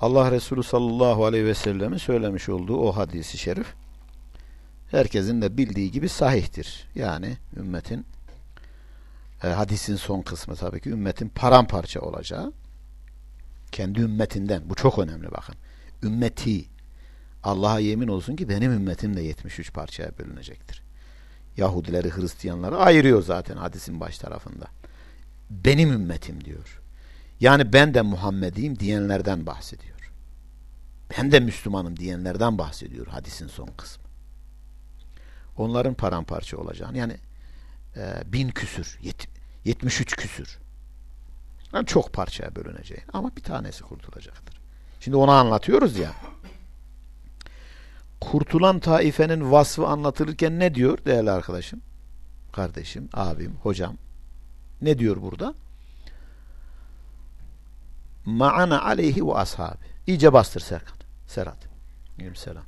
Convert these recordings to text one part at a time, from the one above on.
Allah Resulü sallallahu aleyhi ve sellemin söylemiş olduğu o hadisi şerif herkesin de bildiği gibi sahihtir. Yani ümmetin e, hadisin son kısmı tabii ki ümmetin paramparça olacağı kendi ümmetinden bu çok önemli bakın. Ümmeti Allah'a yemin olsun ki benim ümmetim de 73 parçaya bölünecektir. Yahudileri, Hristiyanları ayırıyor zaten hadisin baş tarafında. Benim ümmetim diyor. Yani ben de Muhammediyim diyenlerden bahsediyor. Ben de Müslümanım diyenlerden bahsediyor hadisin son kısmı. Onların paramparça olacağını yani e, bin küsür, yet, 73 küsür. Yani çok parçaya bölüneceğini ama bir tanesi kurtulacaktır. Şimdi onu anlatıyoruz ya. Kurtulan taifenin vasfı anlatılırken ne diyor değerli arkadaşım? Kardeşim, abim, hocam. Ne diyor burada? Ma'ana aleyhi ve ashabi. İyice bastır Serkan. Serhat. Selam.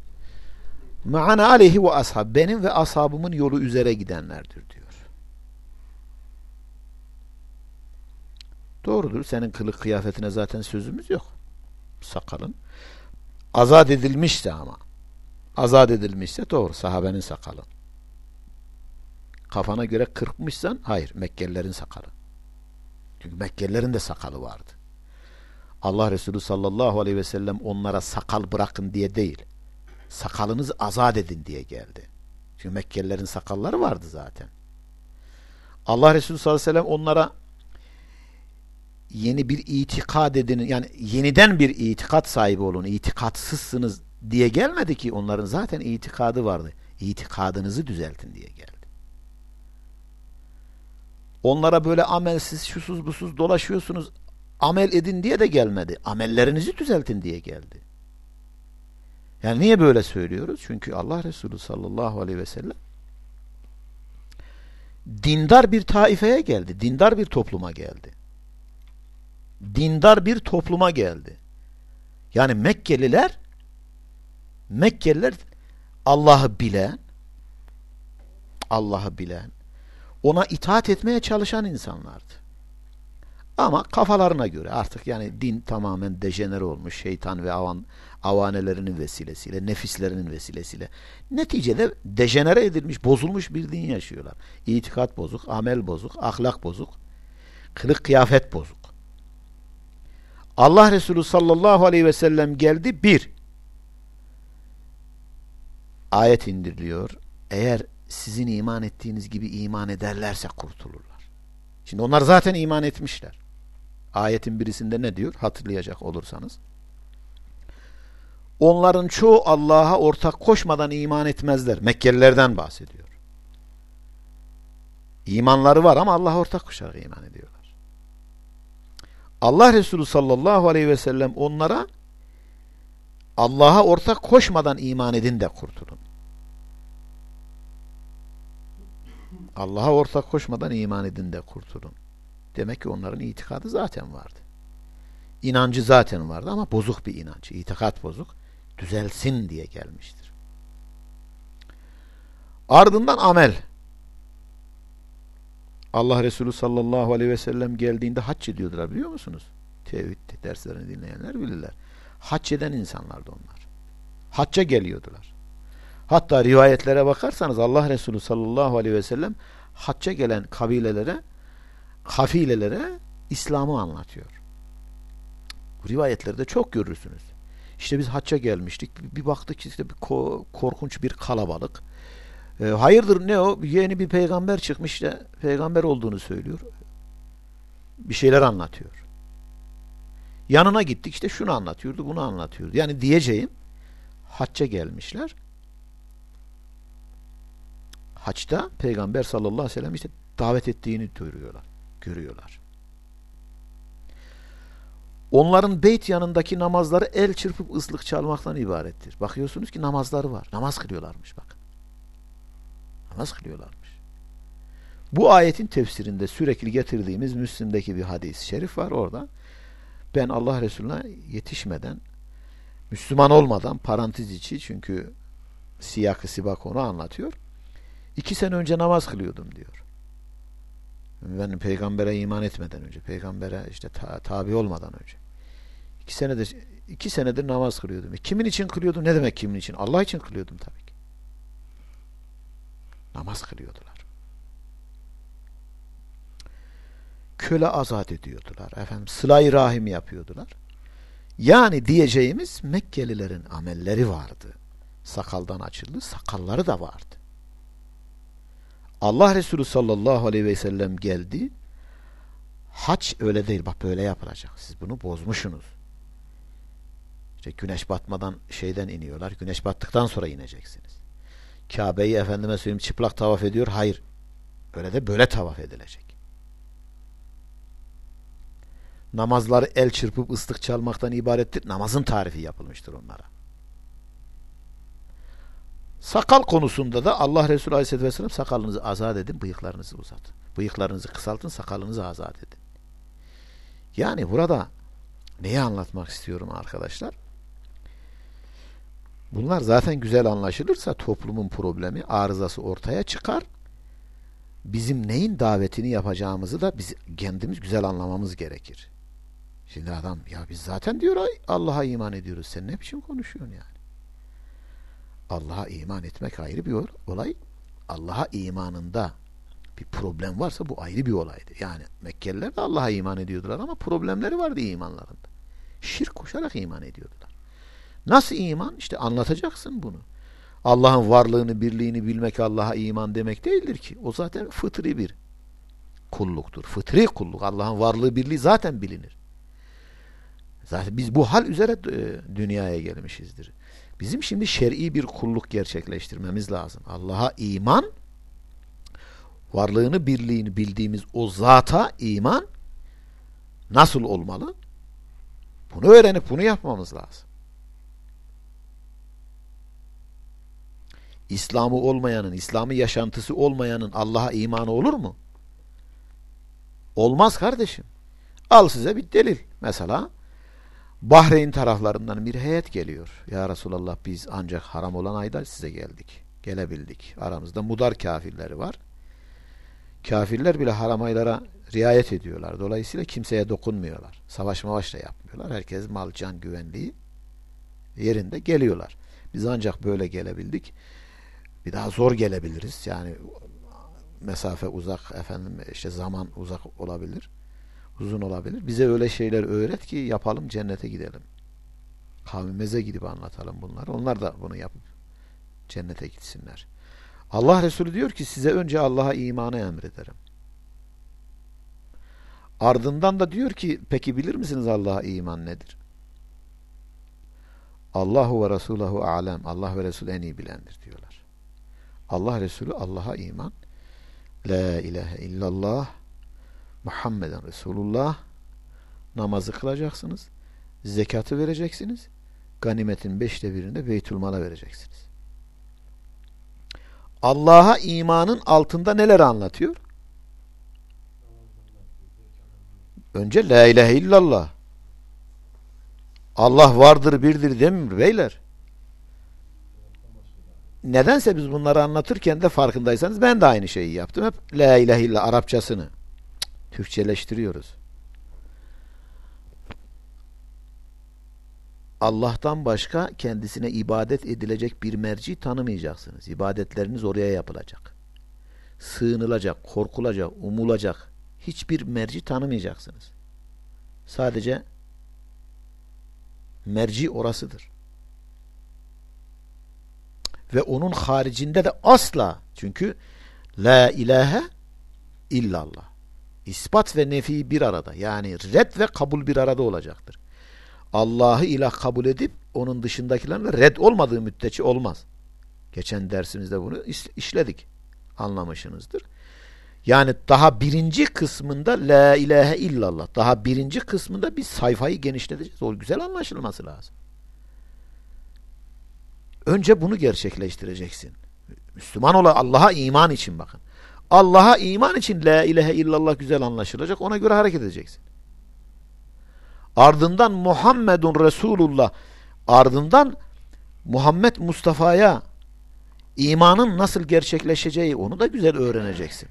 Ma'ana aleyhi ve ashab. Benim ve ashabımın yolu üzere gidenlerdir diyor. Doğrudur. Senin kılık kıyafetine zaten sözümüz yok. Sakalın. Azat edilmişse ama. Azat edilmişse doğru. Sahabenin sakalı. Kafana göre kırpmışsan hayır. Mekkelilerin sakalı. Çünkü Mekkelilerin de sakalı vardı. Allah Resulü sallallahu aleyhi ve sellem onlara sakal bırakın diye değil. Sakalınızı azat edin diye geldi. Çünkü Mekkelilerin sakalları vardı zaten. Allah Resulü sallallahu aleyhi ve sellem onlara yeni bir itikad edinin yani yeniden bir itikat sahibi olun itikatsızsınız diye gelmedi ki onların zaten itikadı vardı. İtikadınızı düzeltin diye geldi. Onlara böyle amelsiz, şusuz, busuz dolaşıyorsunuz, amel edin diye de gelmedi. Amellerinizi düzeltin diye geldi. Yani niye böyle söylüyoruz? Çünkü Allah Resulü sallallahu aleyhi ve sellem dindar bir taifeye geldi. Dindar bir topluma geldi dindar bir topluma geldi. Yani Mekkeliler Mekkeliler Allah'ı bilen Allah'ı bilen ona itaat etmeye çalışan insanlardı. Ama kafalarına göre artık yani din tamamen dejenere olmuş şeytan ve avan, avanelerinin vesilesiyle, nefislerinin vesilesiyle. Neticede dejenere edilmiş, bozulmuş bir din yaşıyorlar. İtikat bozuk, amel bozuk, ahlak bozuk, kılık kıyafet bozuk. Allah Resulü sallallahu aleyhi ve sellem geldi. Bir, ayet indiriliyor. Eğer sizin iman ettiğiniz gibi iman ederlerse kurtulurlar. Şimdi onlar zaten iman etmişler. Ayetin birisinde ne diyor? Hatırlayacak olursanız. Onların çoğu Allah'a ortak koşmadan iman etmezler. Mekkelilerden bahsediyor. İmanları var ama Allah'a ortak koşarak iman ediyorlar. Allah Resulü sallallahu aleyhi ve sellem onlara Allah'a ortak koşmadan iman edin de kurtulun. Allah'a ortak koşmadan iman edin de kurtulun. Demek ki onların itikadı zaten vardı. İnancı zaten vardı ama bozuk bir inanç. İtikat bozuk. Düzelsin diye gelmiştir. Ardından amel. Allah Resulü sallallahu aleyhi ve sellem geldiğinde hac ediyordular biliyor musunuz? Tevhid derslerini dinleyenler bilirler. Hac eden insanlardı onlar. Hacca geliyordular. Hatta rivayetlere bakarsanız Allah Resulü sallallahu aleyhi ve sellem hacca gelen kabilelere, kafilelere İslam'ı anlatıyor. Bu rivayetlerde çok görürsünüz. İşte biz hacca gelmiştik. Bir baktık işte bir korkunç bir kalabalık. E, hayırdır ne o? Yeni bir peygamber çıkmış da peygamber olduğunu söylüyor. Bir şeyler anlatıyor. Yanına gittik işte şunu anlatıyordu, bunu anlatıyordu. Yani diyeceğim hacca gelmişler. Haçta peygamber sallallahu aleyhi ve sellem işte davet ettiğini görüyorlar. Görüyorlar. Onların beyt yanındaki namazları el çırpıp ıslık çalmaktan ibarettir. Bakıyorsunuz ki namazları var. Namaz kılıyorlarmış bakın. Namaz kılıyorlarmış. Bu ayetin tefsirinde sürekli getirdiğimiz Müslim'deki bir hadis-i şerif var orada. Ben Allah Resulüne yetişmeden, Müslüman olmadan parantez içi çünkü siyakı sibak onu anlatıyor. İki sene önce namaz kılıyordum diyor. Ben peygambere iman etmeden önce, peygambere işte ta tabi olmadan önce. İki sene de iki senedir namaz kılıyordum. E, kimin için kılıyordum? Ne demek kimin için? Allah için kılıyordum tabii ki. Namaz kılıyordular. Köle azat ediyordular. Efendim sıla rahim yapıyordular. Yani diyeceğimiz Mekkelilerin amelleri vardı. Sakaldan açıldı, sakalları da vardı. Allah Resulü sallallahu aleyhi ve sellem geldi. Haç öyle değil. Bak böyle yapılacak. Siz bunu bozmuşsunuz. İşte güneş batmadan şeyden iniyorlar. Güneş battıktan sonra ineceksiniz. Kabe'yi efendime söyleyeyim çıplak tavaf ediyor. Hayır. Öyle de böyle tavaf edilecek. Namazları el çırpıp ıslık çalmaktan ibarettir. Namazın tarifi yapılmıştır onlara. Sakal konusunda da Allah Resulü Aleyhisselatü Vesselam sakalınızı azat edin, bıyıklarınızı uzatın. Bıyıklarınızı kısaltın, sakalınızı azat edin. Yani burada neyi anlatmak istiyorum arkadaşlar? Bunlar zaten güzel anlaşılırsa toplumun problemi, arızası ortaya çıkar. Bizim neyin davetini yapacağımızı da biz kendimiz güzel anlamamız gerekir. Şimdi adam ya biz zaten diyor Allah'a iman ediyoruz. Sen ne biçim konuşuyorsun yani? Allah'a iman etmek ayrı bir olay. Allah'a imanında bir problem varsa bu ayrı bir olaydı. Yani Mekkeliler de Allah'a iman ediyordular ama problemleri vardı imanlarında. Şirk koşarak iman ediyordular. Nasıl iman? İşte anlatacaksın bunu. Allah'ın varlığını, birliğini bilmek Allah'a iman demek değildir ki. O zaten fıtri bir kulluktur. Fıtri kulluk. Allah'ın varlığı, birliği zaten bilinir. Zaten biz bu hal üzere e, dünyaya gelmişizdir. Bizim şimdi şer'i bir kulluk gerçekleştirmemiz lazım. Allah'a iman, varlığını, birliğini bildiğimiz o zata iman nasıl olmalı? Bunu öğrenip bunu yapmamız lazım. İslam'ı olmayanın, İslam'ı yaşantısı olmayanın Allah'a imanı olur mu? Olmaz kardeşim. Al size bir delil. Mesela Bahreyn taraflarından bir heyet geliyor. Ya Resulallah biz ancak haram olan ayda size geldik. Gelebildik. Aramızda mudar kafirleri var. Kafirler bile haram aylara riayet ediyorlar. Dolayısıyla kimseye dokunmuyorlar. Savaş mavaş da yapmıyorlar. Herkes mal, can güvenliği yerinde geliyorlar. Biz ancak böyle gelebildik. Bir daha zor gelebiliriz. Yani mesafe uzak efendim işte zaman uzak olabilir uzun olabilir. Bize öyle şeyler öğret ki yapalım cennete gidelim. Kavmimize gidip anlatalım bunları. Onlar da bunu yapıp cennete gitsinler. Allah Resulü diyor ki size önce Allah'a imanı emrederim. Ardından da diyor ki peki bilir misiniz Allah'a iman nedir? Allahu ve Resulahü alem. Allah ve Resul en iyi bilendir diyorlar. Allah Resulü Allah'a iman. La ilahe illallah Muhammeden Resulullah namazı kılacaksınız. Zekatı vereceksiniz. Ganimetin beşte birinde Beytülmal'a vereceksiniz. Allah'a imanın altında neler anlatıyor? Önce la ilahe illallah. Allah vardır birdir demiyor beyler. Nedense biz bunları anlatırken de farkındaysanız ben de aynı şeyi yaptım. Hep la ilahe illallah Arapçasını. Türkçeleştiriyoruz. Allah'tan başka kendisine ibadet edilecek bir merci tanımayacaksınız. İbadetleriniz oraya yapılacak. Sığınılacak, korkulacak, umulacak hiçbir merci tanımayacaksınız. Sadece merci orasıdır. Ve onun haricinde de asla çünkü la ilahe illallah. İspat ve nefi bir arada. Yani red ve kabul bir arada olacaktır. Allah'ı ilah kabul edip onun dışındakilerle red olmadığı müddetçe olmaz. Geçen dersimizde bunu işledik. Anlamışsınızdır. Yani daha birinci kısmında la ilahe illallah. Daha birinci kısmında bir sayfayı genişleteceğiz. O güzel anlaşılması lazım. Önce bunu gerçekleştireceksin. Müslüman olan Allah'a iman için bakın. Allah'a iman için la ilahe illallah güzel anlaşılacak. Ona göre hareket edeceksin. Ardından Muhammedun Resulullah ardından Muhammed Mustafa'ya imanın nasıl gerçekleşeceği onu da güzel öğreneceksin.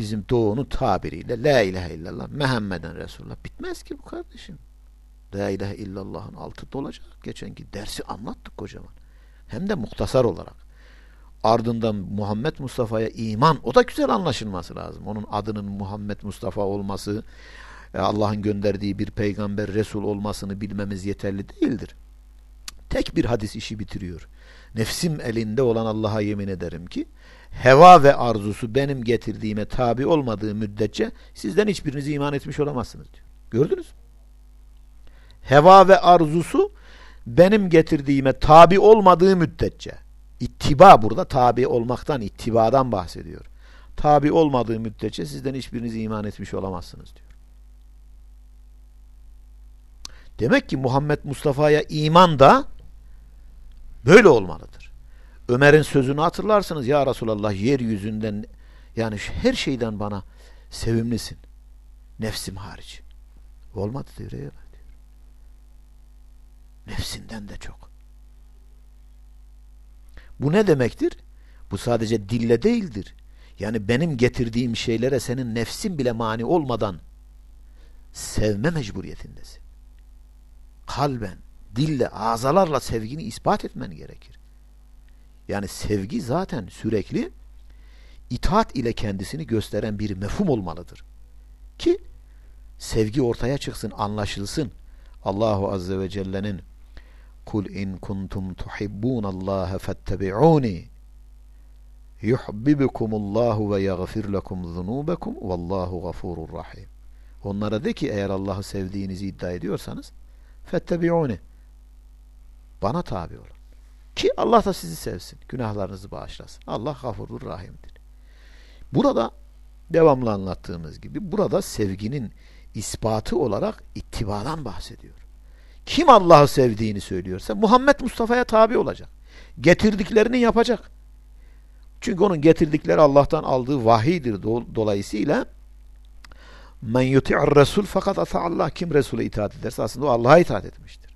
bizim doğunun tabiriyle La ilahe illallah Muhammeden Resulullah bitmez ki bu kardeşim. La ilahe illallah'ın altı dolacak. Geçenki dersi anlattık kocaman. Hem de muhtasar olarak. Ardından Muhammed Mustafa'ya iman o da güzel anlaşılması lazım. Onun adının Muhammed Mustafa olması e, Allah'ın gönderdiği bir peygamber Resul olmasını bilmemiz yeterli değildir. Tek bir hadis işi bitiriyor. Nefsim elinde olan Allah'a yemin ederim ki heva ve arzusu benim getirdiğime tabi olmadığı müddetçe sizden hiçbiriniz iman etmiş olamazsınız diyor. Gördünüz mü? Heva ve arzusu benim getirdiğime tabi olmadığı müddetçe ittiba burada tabi olmaktan, ittibadan bahsediyor. Tabi olmadığı müddetçe sizden hiçbiriniz iman etmiş olamazsınız diyor. Demek ki Muhammed Mustafa'ya iman da böyle olmalıdır. Ömer'in sözünü hatırlarsınız ya Resulallah yeryüzünden yani her şeyden bana sevimlisin. Nefsim hariç. Olmadı diyor. Ya. Nefsinden de çok. Bu ne demektir? Bu sadece dille değildir. Yani benim getirdiğim şeylere senin nefsin bile mani olmadan sevme mecburiyetindesin. Kalben, dille, azalarla sevgini ispat etmen gerekir. Yani sevgi zaten sürekli itaat ile kendisini gösteren bir mefhum olmalıdır. Ki sevgi ortaya çıksın, anlaşılsın. Allahu Azze ve Celle'nin Kul in kuntum tuhibbunallaha fattebi'uni yuhibbukumullahu ve yaghfir lekum zunubakum vallahu gafurur rahim. Onlara de ki eğer Allah'ı sevdiğinizi iddia ediyorsanız fettebi'uni bana tabi olun. Ki Allah da sizi sevsin. Günahlarınızı bağışlasın. Allah gafurur rahimdir. Burada devamlı anlattığımız gibi burada sevginin ispatı olarak ittibadan bahsediyor. Kim Allah'ı sevdiğini söylüyorsa Muhammed Mustafa'ya tabi olacak. Getirdiklerini yapacak. Çünkü onun getirdikleri Allah'tan aldığı vahidir. Dolayısıyla men yuti'ar resul fakat ata Allah kim Resul'e itaat ederse aslında o Allah'a itaat etmiştir.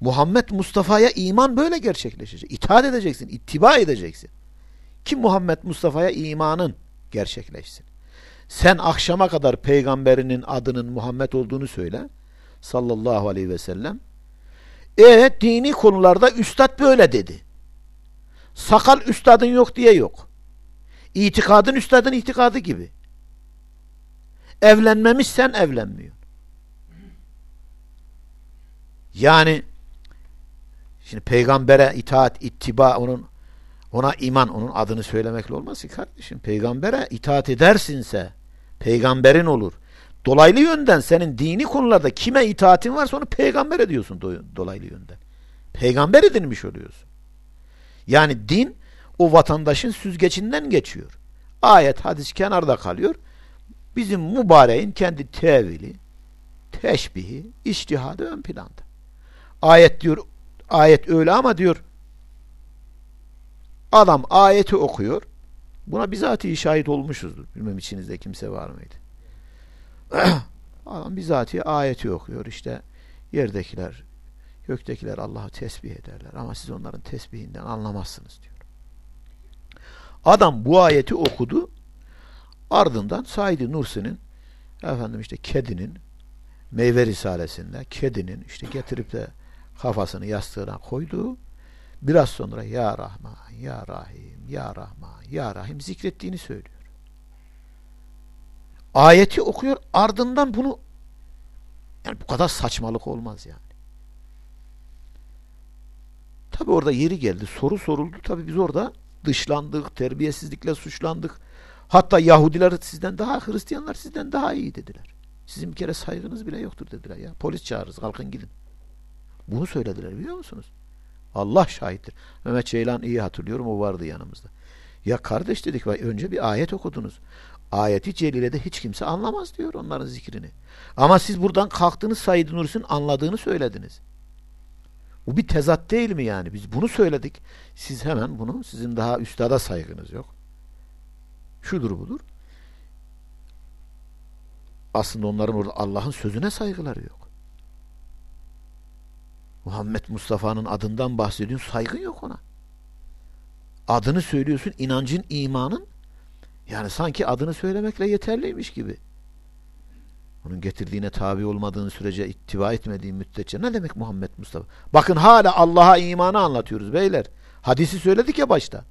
Muhammed Mustafa'ya iman böyle gerçekleşecek. İtaat edeceksin, ittiba edeceksin. Kim Muhammed Mustafa'ya imanın gerçekleşsin. Sen akşama kadar peygamberinin adının Muhammed olduğunu söyle sallallahu aleyhi ve sellem. E dini konularda üstad böyle dedi. Sakal üstadın yok diye yok. İtikadın üstadın itikadı gibi. Evlenmemiş sen evlenmiyorsun. Yani şimdi peygambere itaat, ittiba onun ona iman, onun adını söylemekle olmaz ki kardeşim. Peygambere itaat edersinse peygamberin olur. Dolaylı yönden senin dini konularda kime itaatin varsa onu peygamber ediyorsun dolaylı yönden. Peygamber edinmiş oluyorsun. Yani din o vatandaşın süzgecinden geçiyor. Ayet, hadis kenarda kalıyor. Bizim mübareğin kendi tevili, teşbihi, iştihadı ön planda. Ayet diyor, ayet öyle ama diyor, adam ayeti okuyor. Buna bizatihi şahit olmuşuzdur. Bilmem içinizde kimse var mıydı? Adam bizatihi ayeti okuyor işte. Yerdekiler göktekiler Allah'ı tesbih ederler. Ama siz onların tesbihinden anlamazsınız diyor. Adam bu ayeti okudu. Ardından Said Nursi'nin efendim işte kedinin meyve risalesinde kedinin işte getirip de kafasını yastığına koyduğu biraz sonra Ya Rahman, Ya Rahim, Ya Rahman, Ya Rahim zikrettiğini söylüyor ayeti okuyor ardından bunu yani bu kadar saçmalık olmaz yani. Tabi orada yeri geldi. Soru soruldu. Tabi biz orada dışlandık, terbiyesizlikle suçlandık. Hatta Yahudiler sizden daha, Hristiyanlar sizden daha iyi dediler. Sizin bir kere saygınız bile yoktur dediler ya. Polis çağırırız, kalkın gidin. Bunu söylediler biliyor musunuz? Allah şahittir. Mehmet Ceylan iyi hatırlıyorum, o vardı yanımızda. Ya kardeş dedik, önce bir ayet okudunuz ayeti celilede hiç kimse anlamaz diyor onların zikrini. Ama siz buradan kalktınız Said Nursi'nin anladığını söylediniz. Bu bir tezat değil mi yani? Biz bunu söyledik. Siz hemen bunu, sizin daha üstada saygınız yok. Şudur budur. Aslında onların orada Allah'ın sözüne saygıları yok. Muhammed Mustafa'nın adından bahsediyorsun, saygın yok ona. Adını söylüyorsun, inancın, imanın Yani sanki adını söylemekle yeterliymiş gibi. Onun getirdiğine tabi olmadığın sürece ittiba etmediğin müddetçe ne demek Muhammed Mustafa? Bakın hala Allah'a imanı anlatıyoruz beyler. Hadisi söyledik ya başta.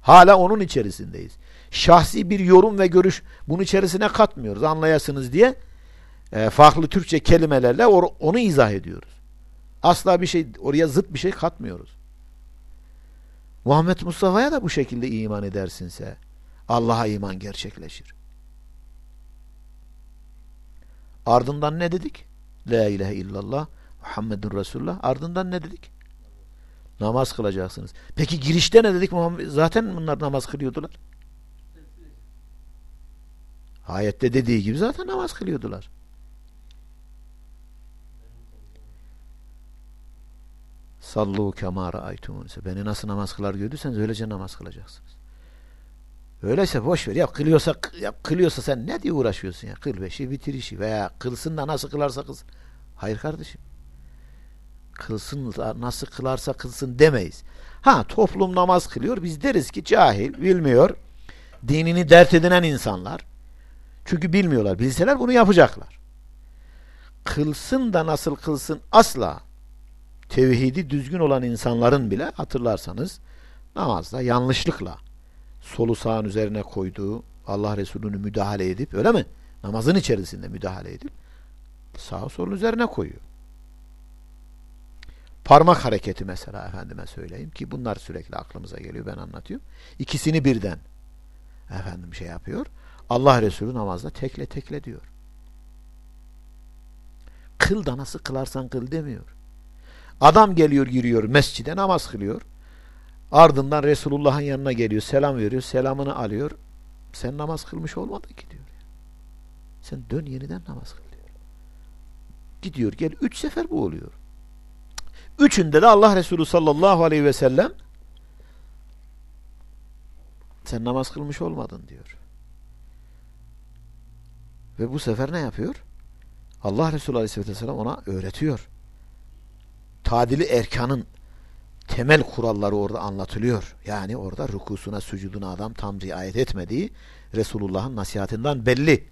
Hala onun içerisindeyiz. Şahsi bir yorum ve görüş bunun içerisine katmıyoruz anlayasınız diye e, farklı Türkçe kelimelerle or onu izah ediyoruz. Asla bir şey oraya zıt bir şey katmıyoruz. Muhammed Mustafa'ya da bu şekilde iman edersinse Allah'a iman gerçekleşir. Ardından ne dedik? La ilahe illallah Muhammedun Resulullah. Ardından ne dedik? Namaz kılacaksınız. Peki girişte ne dedik? Zaten bunlar namaz kılıyordular. Ayette dediği gibi zaten namaz kılıyordular. Sallu kema ra'aytumunse. Beni nasıl namaz kılar gördüyseniz öylece namaz kılacaksınız. Öyleyse boş ver. Ya kılıyorsa ya kılıyorsa sen ne diye uğraşıyorsun ya? Kıl beşi bitir işi veya kılsın da nasıl kılarsa kılsın. Hayır kardeşim. Kılsın nasıl kılarsa kılsın demeyiz. Ha toplum namaz kılıyor. Biz deriz ki cahil, bilmiyor. Dinini dert edinen insanlar. Çünkü bilmiyorlar. Bilseler bunu yapacaklar. Kılsın da nasıl kılsın asla tevhidi düzgün olan insanların bile hatırlarsanız namazda yanlışlıkla solu sağın üzerine koyduğu Allah Resulü'nü müdahale edip öyle mi? Namazın içerisinde müdahale edip sağ solun üzerine koyuyor. Parmak hareketi mesela efendime söyleyeyim ki bunlar sürekli aklımıza geliyor ben anlatıyorum. İkisini birden efendim şey yapıyor. Allah Resulü namazda tekle tekle diyor. Kıl da nasıl kılarsan kıl demiyor. Adam geliyor giriyor mescide namaz kılıyor. Ardından Resulullah'ın yanına geliyor, selam veriyor, selamını alıyor. Sen namaz kılmış olmadın ki diyor. Sen dön yeniden namaz kıl diyor. Gidiyor gel. Üç sefer bu oluyor. Üçünde de Allah Resulü sallallahu aleyhi ve sellem sen namaz kılmış olmadın diyor. Ve bu sefer ne yapıyor? Allah Resulü aleyhisselatü vesselam ona öğretiyor. Tadili erkanın temel kuralları orada anlatılıyor. Yani orada rukusuna, sucuduna adam tam riayet etmediği Resulullah'ın nasihatından belli.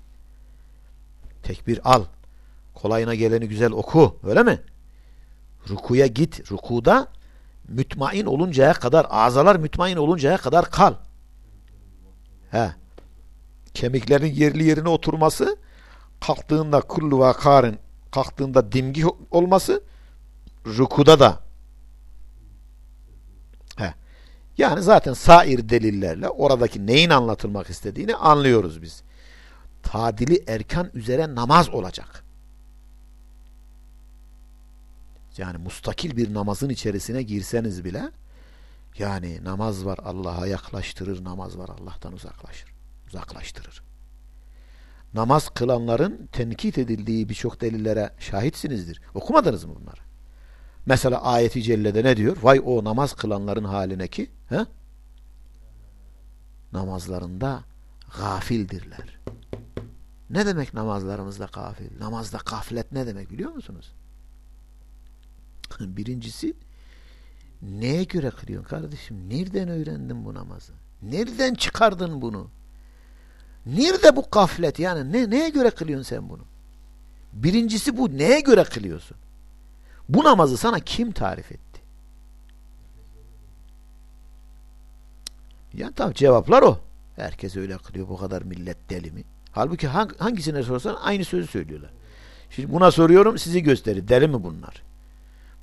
Tekbir al. Kolayına geleni güzel oku. Öyle mi? Rukuya git. Rukuda mütmain oluncaya kadar, azalar mütmain oluncaya kadar kal. He. Kemiklerin yerli yerine oturması, kalktığında kullu vakarın, kalktığında dimgi olması, rukuda da Yani zaten sair delillerle oradaki neyin anlatılmak istediğini anlıyoruz biz. Tadili erkan üzere namaz olacak. Yani mustakil bir namazın içerisine girseniz bile yani namaz var Allah'a yaklaştırır, namaz var Allah'tan uzaklaşır. Uzaklaştırır. Namaz kılanların tenkit edildiği birçok delillere şahitsinizdir. Okumadınız mı bunları? Mesela ayeti cellede ne diyor? Vay o namaz kılanların haline ki he? namazlarında gafildirler. Ne demek namazlarımızda gafil? Namazda gaflet ne demek biliyor musunuz? Birincisi neye göre kılıyorsun kardeşim? Nereden öğrendin bu namazı? Nereden çıkardın bunu? Nerede bu gaflet? Yani ne, neye göre kılıyorsun sen bunu? Birincisi bu. Neye göre kılıyorsun? Bu namazı sana kim tarif etti? Yani tabi cevaplar o. Herkes öyle kılıyor. Bu kadar millet deli mi? Halbuki hangisine sorsan aynı sözü söylüyorlar. Şimdi buna soruyorum sizi gösterir. Deli mi bunlar?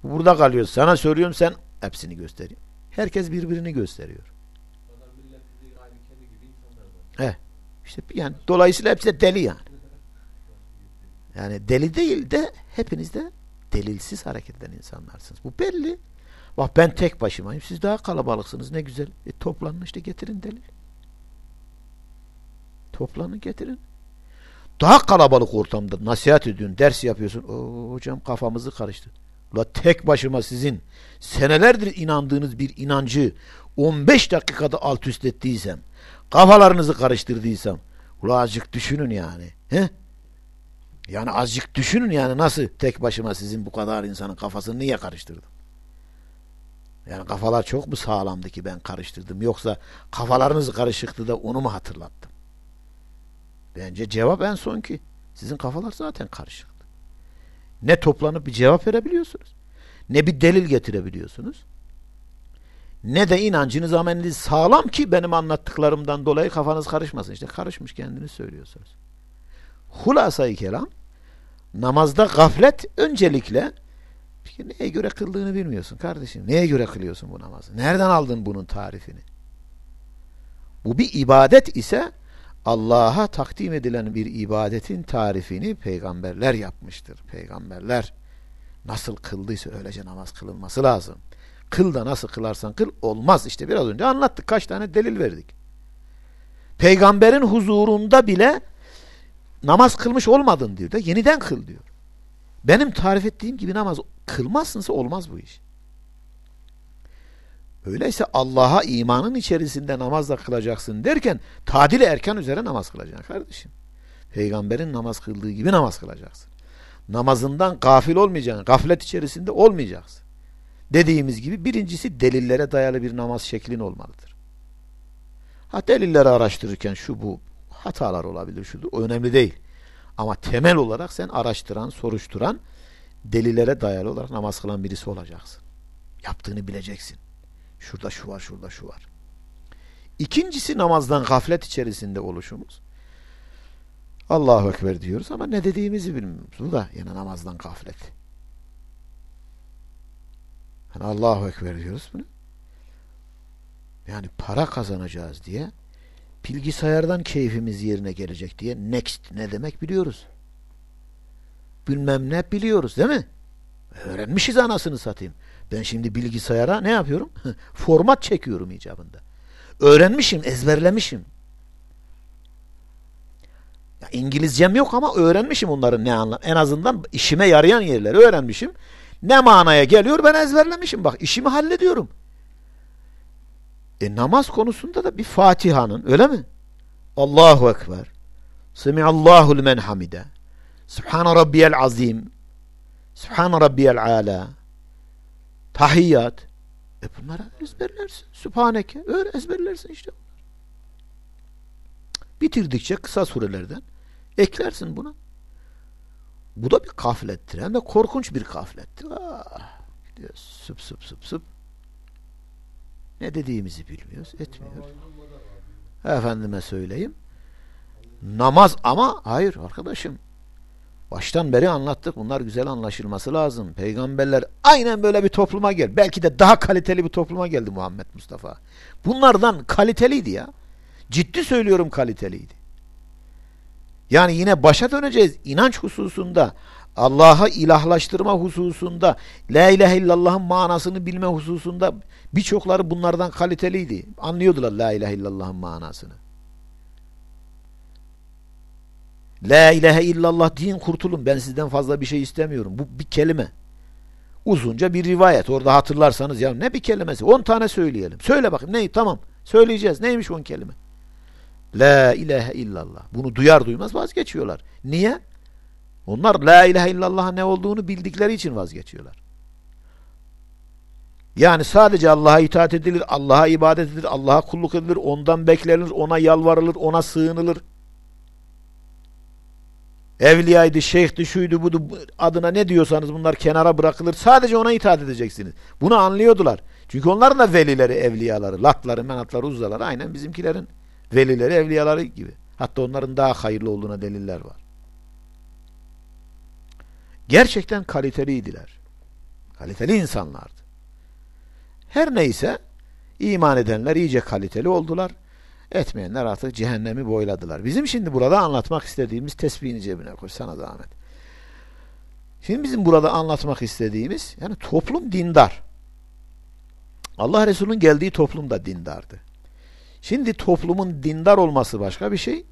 Bu burada kalıyor. Sana soruyorum sen hepsini gösteriyor. Herkes birbirini gösteriyor. He. İşte yani dolayısıyla hepsi de deli yani. Yani deli değil de hepiniz de delilsiz hareket eden insanlarsınız. Bu belli. Bak ben tek başımayım. Siz daha kalabalıksınız. Ne güzel. E, toplanın işte getirin delil. Toplanın getirin. Daha kalabalık ortamda nasihat ediyorsun, ders yapıyorsun. Oo, hocam kafamızı karıştı. La tek başıma sizin senelerdir inandığınız bir inancı 15 dakikada alt üst ettiysem, kafalarınızı karıştırdıysam, ula azıcık düşünün yani. He? Yani azıcık düşünün yani nasıl tek başıma sizin bu kadar insanın kafasını niye karıştırdım? Yani kafalar çok mu sağlamdı ki ben karıştırdım yoksa kafalarınız karışıktı da onu mu hatırlattım? Bence cevap en son ki. Sizin kafalar zaten karışıktı. Ne toplanıp bir cevap verebiliyorsunuz. Ne bir delil getirebiliyorsunuz. Ne de inancınız ameliniz sağlam ki benim anlattıklarımdan dolayı kafanız karışmasın. İşte karışmış kendiniz söylüyorsunuz. Hulasa-i kelam namazda gaflet öncelikle Peki neye göre kıldığını bilmiyorsun kardeşim. Neye göre kılıyorsun bu namazı? Nereden aldın bunun tarifini? Bu bir ibadet ise Allah'a takdim edilen bir ibadetin tarifini peygamberler yapmıştır. Peygamberler nasıl kıldıysa öylece namaz kılınması lazım. Kıl da nasıl kılarsan kıl olmaz. İşte biraz önce anlattık. Kaç tane delil verdik. Peygamberin huzurunda bile namaz kılmış olmadın diyor da yeniden kıl diyor. Benim tarif ettiğim gibi namaz kılmazsınsa olmaz bu iş. Öyleyse Allah'a imanın içerisinde namazla kılacaksın derken tadil erken üzere namaz kılacaksın kardeşim. Peygamberin namaz kıldığı gibi namaz kılacaksın. Namazından gafil olmayacaksın. Gaflet içerisinde olmayacaksın. Dediğimiz gibi birincisi delillere dayalı bir namaz şeklin olmalıdır. Ha delilleri araştırırken şu bu hatalar olabilir şudur. O önemli değil. Ama temel olarak sen araştıran, soruşturan, delillere dayalı olarak namaz kılan birisi olacaksın. Yaptığını bileceksin. Şurada şu var, şurada şu var. İkincisi namazdan gaflet içerisinde oluşumuz. Allahu Ekber diyoruz ama ne dediğimizi bilmiyoruz. Bu da yine namazdan gaflet. Yani Allahu Ekber diyoruz bunu. Yani para kazanacağız diye bilgisayardan keyfimiz yerine gelecek diye next ne demek biliyoruz. Bilmem ne biliyoruz değil mi? Öğrenmişiz anasını satayım. Ben şimdi bilgisayara ne yapıyorum? Format çekiyorum icabında. Öğrenmişim, ezberlemişim. Ya İngilizcem yok ama öğrenmişim onların ne anlam. En azından işime yarayan yerleri öğrenmişim. Ne manaya geliyor ben ezberlemişim. Bak işimi hallediyorum. E namaz konusunda da bir Fatiha'nın öyle mi? Allahu Ekber. Semiallahu limen hamide. Subhan rabbiyel azim. Subhan rabbiyel ala. Tahiyyat. E bunları ezberlersin. Sübhaneke. Öyle ezberlersin işte. Bitirdikçe kısa surelerden eklersin buna. Bu da bir kaflettir. Hem de korkunç bir kaflettir. Ah, gidiyor süp süp süp süp. Ne dediğimizi bilmiyoruz, etmiyoruz. Efendime söyleyeyim. Namaz ama hayır arkadaşım. Baştan beri anlattık. Bunlar güzel anlaşılması lazım. Peygamberler aynen böyle bir topluma gel. Belki de daha kaliteli bir topluma geldi Muhammed Mustafa. Bunlardan kaliteliydi ya. Ciddi söylüyorum kaliteliydi. Yani yine başa döneceğiz. İnanç hususunda, Allah'a ilahlaştırma hususunda, La ilahe illallah'ın manasını bilme hususunda birçokları bunlardan kaliteliydi. Anlıyordular La ilahe illallah'ın manasını. La ilahe illallah deyin kurtulun. Ben sizden fazla bir şey istemiyorum. Bu bir kelime. Uzunca bir rivayet. Orada hatırlarsanız ya ne bir kelimesi? On tane söyleyelim. Söyle bakayım. Neyi? Tamam. Söyleyeceğiz. Neymiş on kelime? La ilahe illallah. Bunu duyar duymaz vazgeçiyorlar. Niye? Onlar la ilahe illallah ne olduğunu bildikleri için vazgeçiyorlar. Yani sadece Allah'a itaat edilir, Allah'a ibadet edilir, Allah'a kulluk edilir, ondan beklenir, ona yalvarılır, ona sığınılır. Evliyaydı, şeyhti, şuydu, budu adına ne diyorsanız bunlar kenara bırakılır. Sadece ona itaat edeceksiniz. Bunu anlıyordular. Çünkü onların da velileri, evliyaları, latları, menatları, uzzaları aynen bizimkilerin velileri, evliyaları gibi. Hatta onların daha hayırlı olduğuna deliller var. Gerçekten kaliteliydiler. Kaliteli insanlardı. Her neyse iman edenler iyice kaliteli oldular. Etmeyenler artık cehennemi boyladılar. Bizim şimdi burada anlatmak istediğimiz tesbihini cebine koy sana zahmet. Şimdi bizim burada anlatmak istediğimiz yani toplum dindar. Allah Resulü'nün geldiği toplum da dindardı. Şimdi toplumun dindar olması başka bir şey.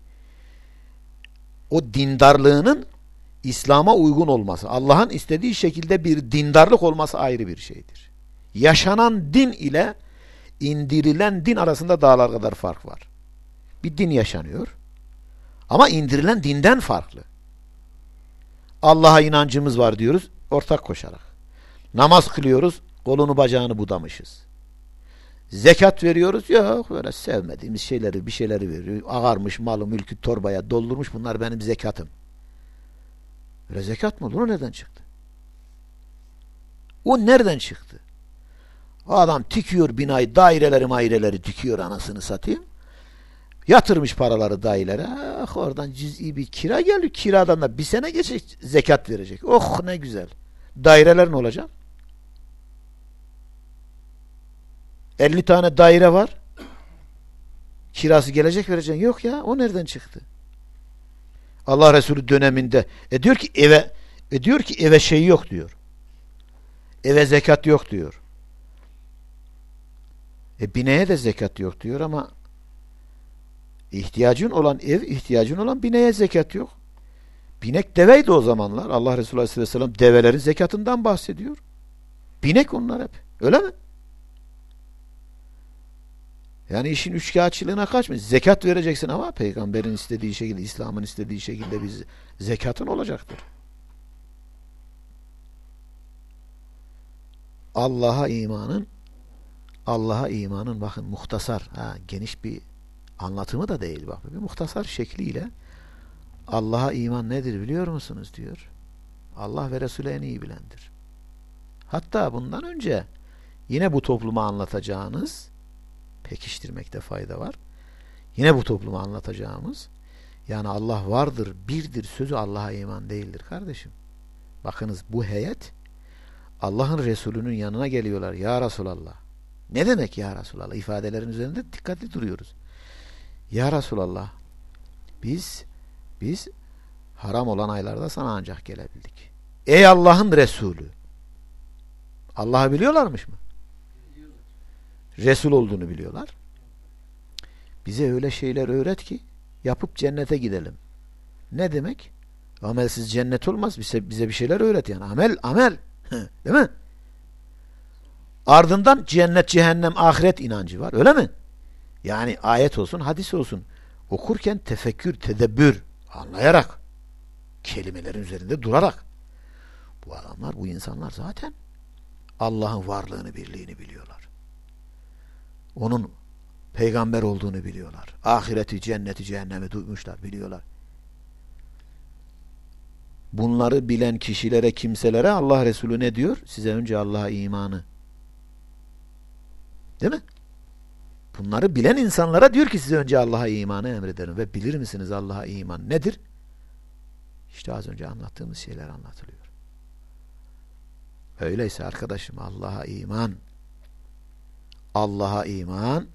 O dindarlığının İslam'a uygun olması, Allah'ın istediği şekilde bir dindarlık olması ayrı bir şeydir. Yaşanan din ile indirilen din arasında dağlar kadar fark var. Bir din yaşanıyor ama indirilen dinden farklı. Allah'a inancımız var diyoruz ortak koşarak. Namaz kılıyoruz Kolunu bacağını budamışız. Zekat veriyoruz. Yok böyle sevmediğimiz şeyleri bir şeyleri veriyor. Ağarmış malı mülkü torbaya doldurmuş. Bunlar benim zekatım. Öyle zekat mı olur? O neden çıktı? O nereden çıktı? Adam tikiyor binayı, daireleri maireleri dikiyor anasını satayım. Yatırmış paraları dairelere. Ah oradan cüz'i bir kira geliyor. Kiradan da bir sene geçecek zekat verecek. Oh ne güzel. Daireler ne olacak? 50 tane daire var. Kirası gelecek vereceksin. Yok ya o nereden çıktı? Allah Resulü döneminde e diyor ki eve e diyor ki eve şey yok diyor. Eve zekat yok diyor. E bineye de zekat yok diyor ama ihtiyacın olan ev, ihtiyacın olan bineye zekat yok. Binek deveydi o zamanlar. Allah Resulü Aleyhisselam develerin zekatından bahsediyor. Binek onlar hep. Öyle mi? Yani işin üçkağıtçılığına kaçma. Zekat vereceksin ama peygamberin istediği şekilde, İslam'ın istediği şekilde bir zekatın olacaktır. Allah'a imanın Allah'a imanın bakın muhtasar, ha, geniş bir anlatımı da değil bak. Bir muhtasar şekliyle Allah'a iman nedir biliyor musunuz diyor. Allah ve Resulü en iyi bilendir. Hatta bundan önce yine bu topluma anlatacağınız pekiştirmekte fayda var. Yine bu topluma anlatacağımız yani Allah vardır, birdir sözü Allah'a iman değildir kardeşim. Bakınız bu heyet Allah'ın Resulü'nün yanına geliyorlar. Ya Resulallah. Ne demek ya Resulallah? İfadelerin üzerinde dikkatli duruyoruz. Ya Resulallah biz biz haram olan aylarda sana ancak gelebildik. Ey Allah'ın Resulü Allah'ı biliyorlarmış mı? Resul olduğunu biliyorlar. Bize öyle şeyler öğret ki yapıp cennete gidelim. Ne demek? Amelsiz cennet olmaz. Bize, bize bir şeyler öğret yani. Amel, amel. Değil mi? Ardından cennet, cehennem, ahiret inancı var. Öyle mi? Yani ayet olsun, hadis olsun. Okurken tefekkür, tedebbür, anlayarak, kelimelerin üzerinde durarak. Bu adamlar, bu insanlar zaten Allah'ın varlığını, birliğini biliyorlar. Onun peygamber olduğunu biliyorlar. Ahireti, cenneti, cehennemi duymuşlar, biliyorlar. Bunları bilen kişilere, kimselere Allah Resulü ne diyor? Size önce Allah'a imanı. Değil mi? Bunları bilen insanlara diyor ki size önce Allah'a imanı emrederim. Ve bilir misiniz Allah'a iman nedir? İşte az önce anlattığımız şeyler anlatılıyor. Öyleyse arkadaşım Allah'a iman Allah'a iman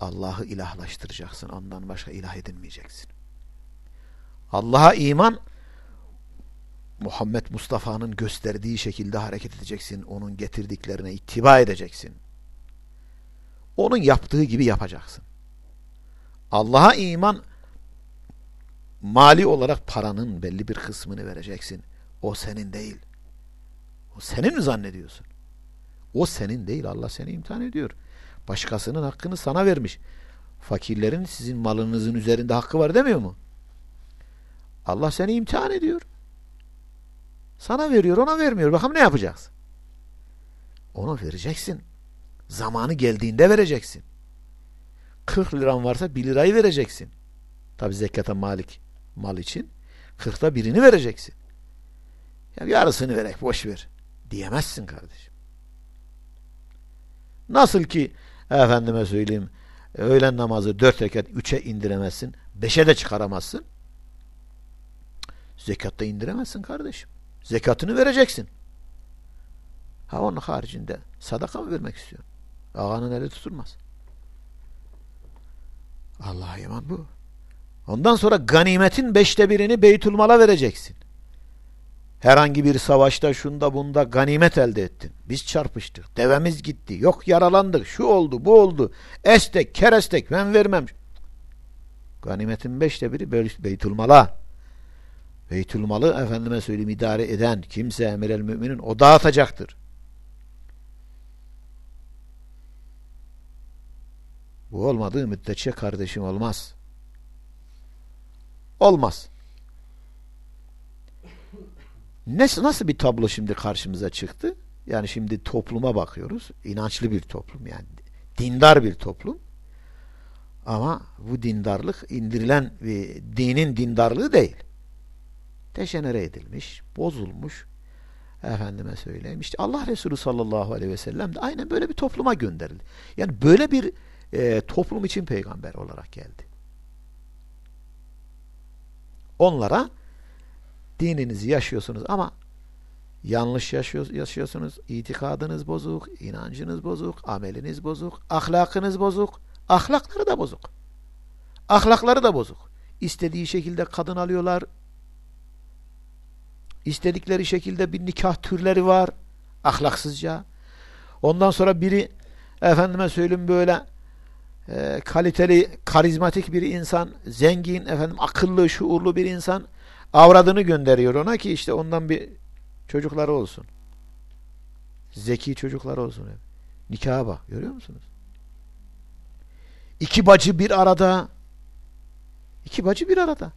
Allah'ı ilahlaştıracaksın. Ondan başka ilah edinmeyeceksin. Allah'a iman Muhammed Mustafa'nın gösterdiği şekilde hareket edeceksin. Onun getirdiklerine ittiba edeceksin. Onun yaptığı gibi yapacaksın. Allah'a iman mali olarak paranın belli bir kısmını vereceksin. O senin değil. O senin mi zannediyorsun? O senin değil. Allah seni imtihan ediyor. Başkasının hakkını sana vermiş. Fakirlerin sizin malınızın üzerinde hakkı var demiyor mu? Allah seni imtihan ediyor. Sana veriyor, ona vermiyor. Bakalım ne yapacaksın? Onu vereceksin. Zamanı geldiğinde vereceksin. 40 liran varsa 1 lirayı vereceksin. Tabi zekata malik mal için 40'ta birini vereceksin. Ya yarısını verek boş ver diyemezsin kardeşim. Nasıl ki efendime söyleyeyim öğlen namazı 4 rekat 3'e indiremezsin. 5'e de çıkaramazsın. Zekatta indiremezsin kardeşim. Zekatını vereceksin. Ha onun haricinde sadaka mı vermek istiyorsun? Ağanın eli tutulmaz. Allah'a iman bu. Ondan sonra ganimetin beşte birini Beytülmal'a vereceksin. Herhangi bir savaşta şunda bunda ganimet elde ettin. Biz çarpıştık. Devemiz gitti. Yok yaralandık. Şu oldu bu oldu. Estek kerestek ben vermem. Ganimetin beşte biri Beytülmal'a. Beytülmalı efendime söyleyeyim idare eden kimse emirel müminin o dağıtacaktır. Bu olmadığı müddetçe kardeşim olmaz. Olmaz. Nasıl, nasıl bir tablo şimdi karşımıza çıktı? Yani şimdi topluma bakıyoruz. İnançlı bir toplum yani. Dindar bir toplum. Ama bu dindarlık indirilen dinin dindarlığı değil. Dejenere edilmiş, bozulmuş. Efendime söyleyeyim. İşte Allah Resulü sallallahu aleyhi ve sellem de aynen böyle bir topluma gönderildi. Yani böyle bir e, toplum için peygamber olarak geldi. Onlara dininizi yaşıyorsunuz ama yanlış yaşıyor, yaşıyorsunuz, itikadınız bozuk, inancınız bozuk, ameliniz bozuk, ahlakınız bozuk, ahlakları da bozuk. Ahlakları da bozuk. İstediği şekilde kadın alıyorlar. İstedikleri şekilde bir nikah türleri var. Ahlaksızca. Ondan sonra biri efendime söyleyeyim böyle e, kaliteli, karizmatik bir insan, zengin, efendim akıllı, şuurlu bir insan avradını gönderiyor ona ki işte ondan bir çocukları olsun. Zeki çocukları olsun. Nikaha bak. Görüyor musunuz? İki bacı bir arada. İki bacı bir arada.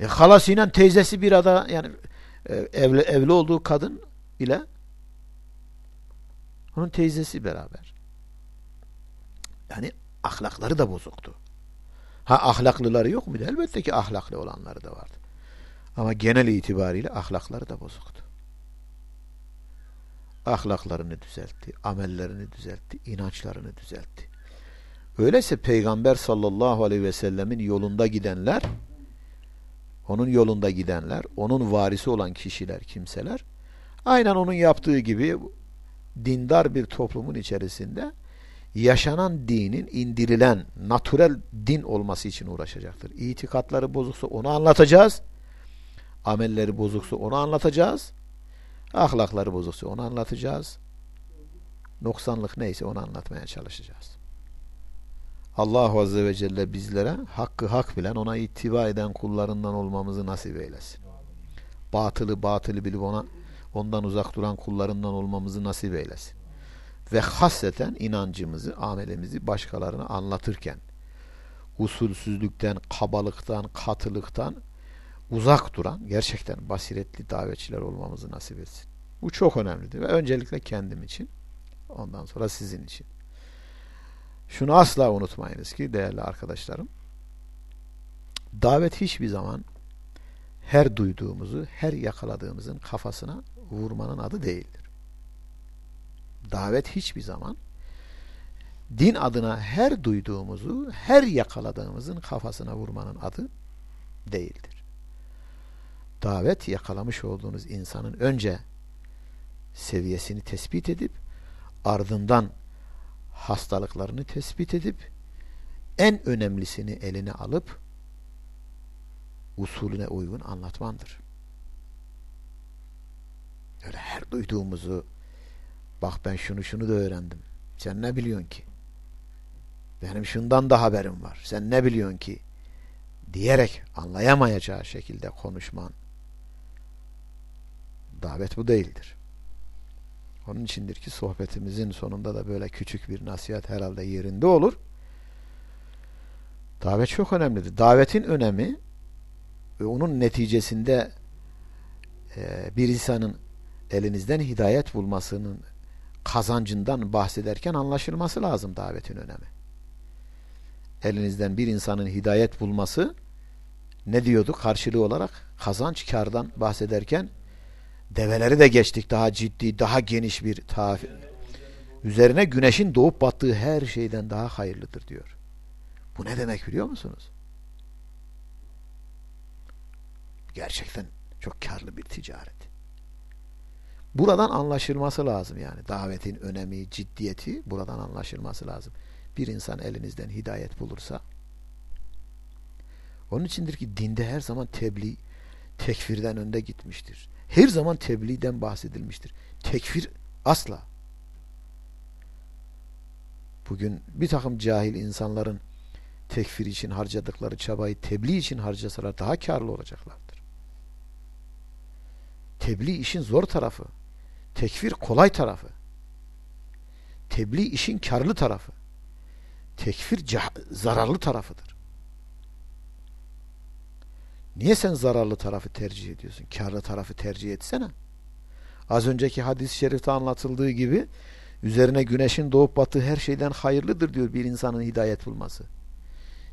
E, halasıyla teyzesi bir arada yani e, evli, evli olduğu kadın ile onun teyzesi beraber. Yani ahlakları da bozuktu. Ha ahlaklıları yok muydu? Elbette ki ahlaklı olanları da vardı. Ama genel itibariyle ahlakları da bozuktu. Ahlaklarını düzeltti, amellerini düzeltti, inançlarını düzeltti. Öyleyse Peygamber sallallahu aleyhi ve sellemin yolunda gidenler, onun yolunda gidenler, onun varisi olan kişiler, kimseler, aynen onun yaptığı gibi dindar bir toplumun içerisinde yaşanan dinin indirilen natürel din olması için uğraşacaktır. İtikatları bozuksa onu anlatacağız. Amelleri bozuksa onu anlatacağız. Ahlakları bozuksa onu anlatacağız. Noksanlık neyse onu anlatmaya çalışacağız. Allah Azze ve Celle bizlere hakkı hak bilen, ona ittiba eden kullarından olmamızı nasip eylesin. Batılı batılı bilip ona ondan uzak duran kullarından olmamızı nasip eylesin. Ve hasreten inancımızı, amelimizi başkalarına anlatırken usulsüzlükten, kabalıktan, katılıktan uzak duran, gerçekten basiretli davetçiler olmamızı nasip etsin. Bu çok önemlidir ve öncelikle kendim için, ondan sonra sizin için. Şunu asla unutmayınız ki değerli arkadaşlarım, davet hiçbir zaman her duyduğumuzu, her yakaladığımızın kafasına vurmanın adı değildir. Davet hiçbir zaman din adına her duyduğumuzu, her yakaladığımızın kafasına vurmanın adı değildir. Davet yakalamış olduğunuz insanın önce seviyesini tespit edip ardından hastalıklarını tespit edip en önemlisini eline alıp usulüne uygun anlatmandır. Öyle her duyduğumuzu bak ben şunu şunu da öğrendim. Sen ne biliyorsun ki? Benim şundan da haberim var. Sen ne biliyorsun ki? Diyerek anlayamayacağı şekilde konuşman davet bu değildir. Onun içindir ki sohbetimizin sonunda da böyle küçük bir nasihat herhalde yerinde olur. Davet çok önemlidir. Davetin önemi ve onun neticesinde e, bir insanın elinizden hidayet bulmasının kazancından bahsederken anlaşılması lazım davetin önemi. Elinizden bir insanın hidayet bulması ne diyordu karşılığı olarak? Kazanç, kardan bahsederken develeri de geçtik daha ciddi, daha geniş bir tarif. Üzerine güneşin doğup battığı her şeyden daha hayırlıdır diyor. Bu ne demek biliyor musunuz? Gerçekten çok karlı bir ticaret. Buradan anlaşılması lazım yani. Davetin önemi, ciddiyeti buradan anlaşılması lazım. Bir insan elinizden hidayet bulursa onun içindir ki dinde her zaman tebliğ tekfirden önde gitmiştir. Her zaman tebliğden bahsedilmiştir. Tekfir asla. Bugün bir takım cahil insanların tekfir için harcadıkları çabayı tebliğ için harcasalar daha karlı olacaklardır. Tebliğ işin zor tarafı. Tekfir kolay tarafı. Tebliğ işin karlı tarafı. Tekfir zararlı tarafıdır. Niye sen zararlı tarafı tercih ediyorsun? Karlı tarafı tercih etsene. Az önceki hadis-i şerifte anlatıldığı gibi üzerine güneşin doğup battığı her şeyden hayırlıdır diyor bir insanın hidayet bulması.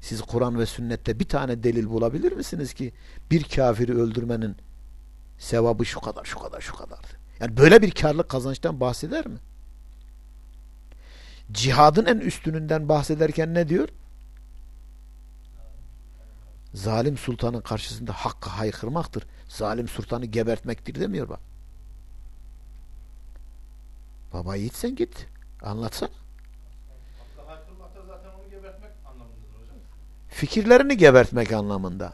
Siz Kur'an ve sünnette bir tane delil bulabilir misiniz ki bir kafiri öldürmenin sevabı şu kadar şu kadar şu kadardır. Yani böyle bir karlı kazançtan bahseder mi? Cihadın en üstününden bahsederken ne diyor? Zalim sultanın karşısında hakkı haykırmaktır. Zalim sultanı gebertmektir demiyor bak. Baba yiğit sen git. Anlatsana. Fikirlerini gebertmek anlamında.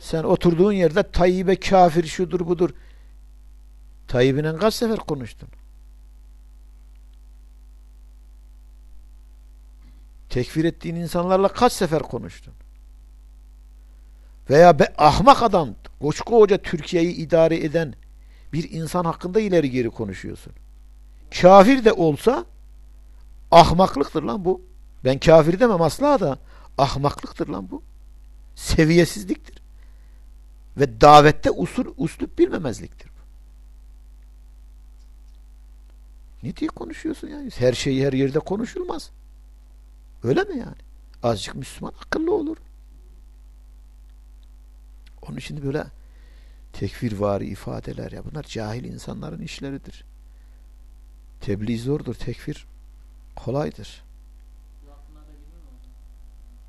Sen oturduğun yerde Tayyip'e kafir şudur budur. Tayyip'le kaç sefer konuştun? Tekfir ettiğin insanlarla kaç sefer konuştun? Veya be, ahmak adam, koskoca Türkiye'yi idare eden bir insan hakkında ileri geri konuşuyorsun. Kafir de olsa ahmaklıktır lan bu. Ben kafir demem asla da ahmaklıktır lan bu. Seviyesizliktir. Ve davette usul, uslup bilmemezliktir. Bu. Ne diye konuşuyorsun yani? Her şey her yerde konuşulmaz. Öyle mi yani? Azıcık Müslüman akıllı olur. Onun için böyle tekfirvari ifadeler ya bunlar cahil insanların işleridir. Tebliğ zordur, tekfir kolaydır.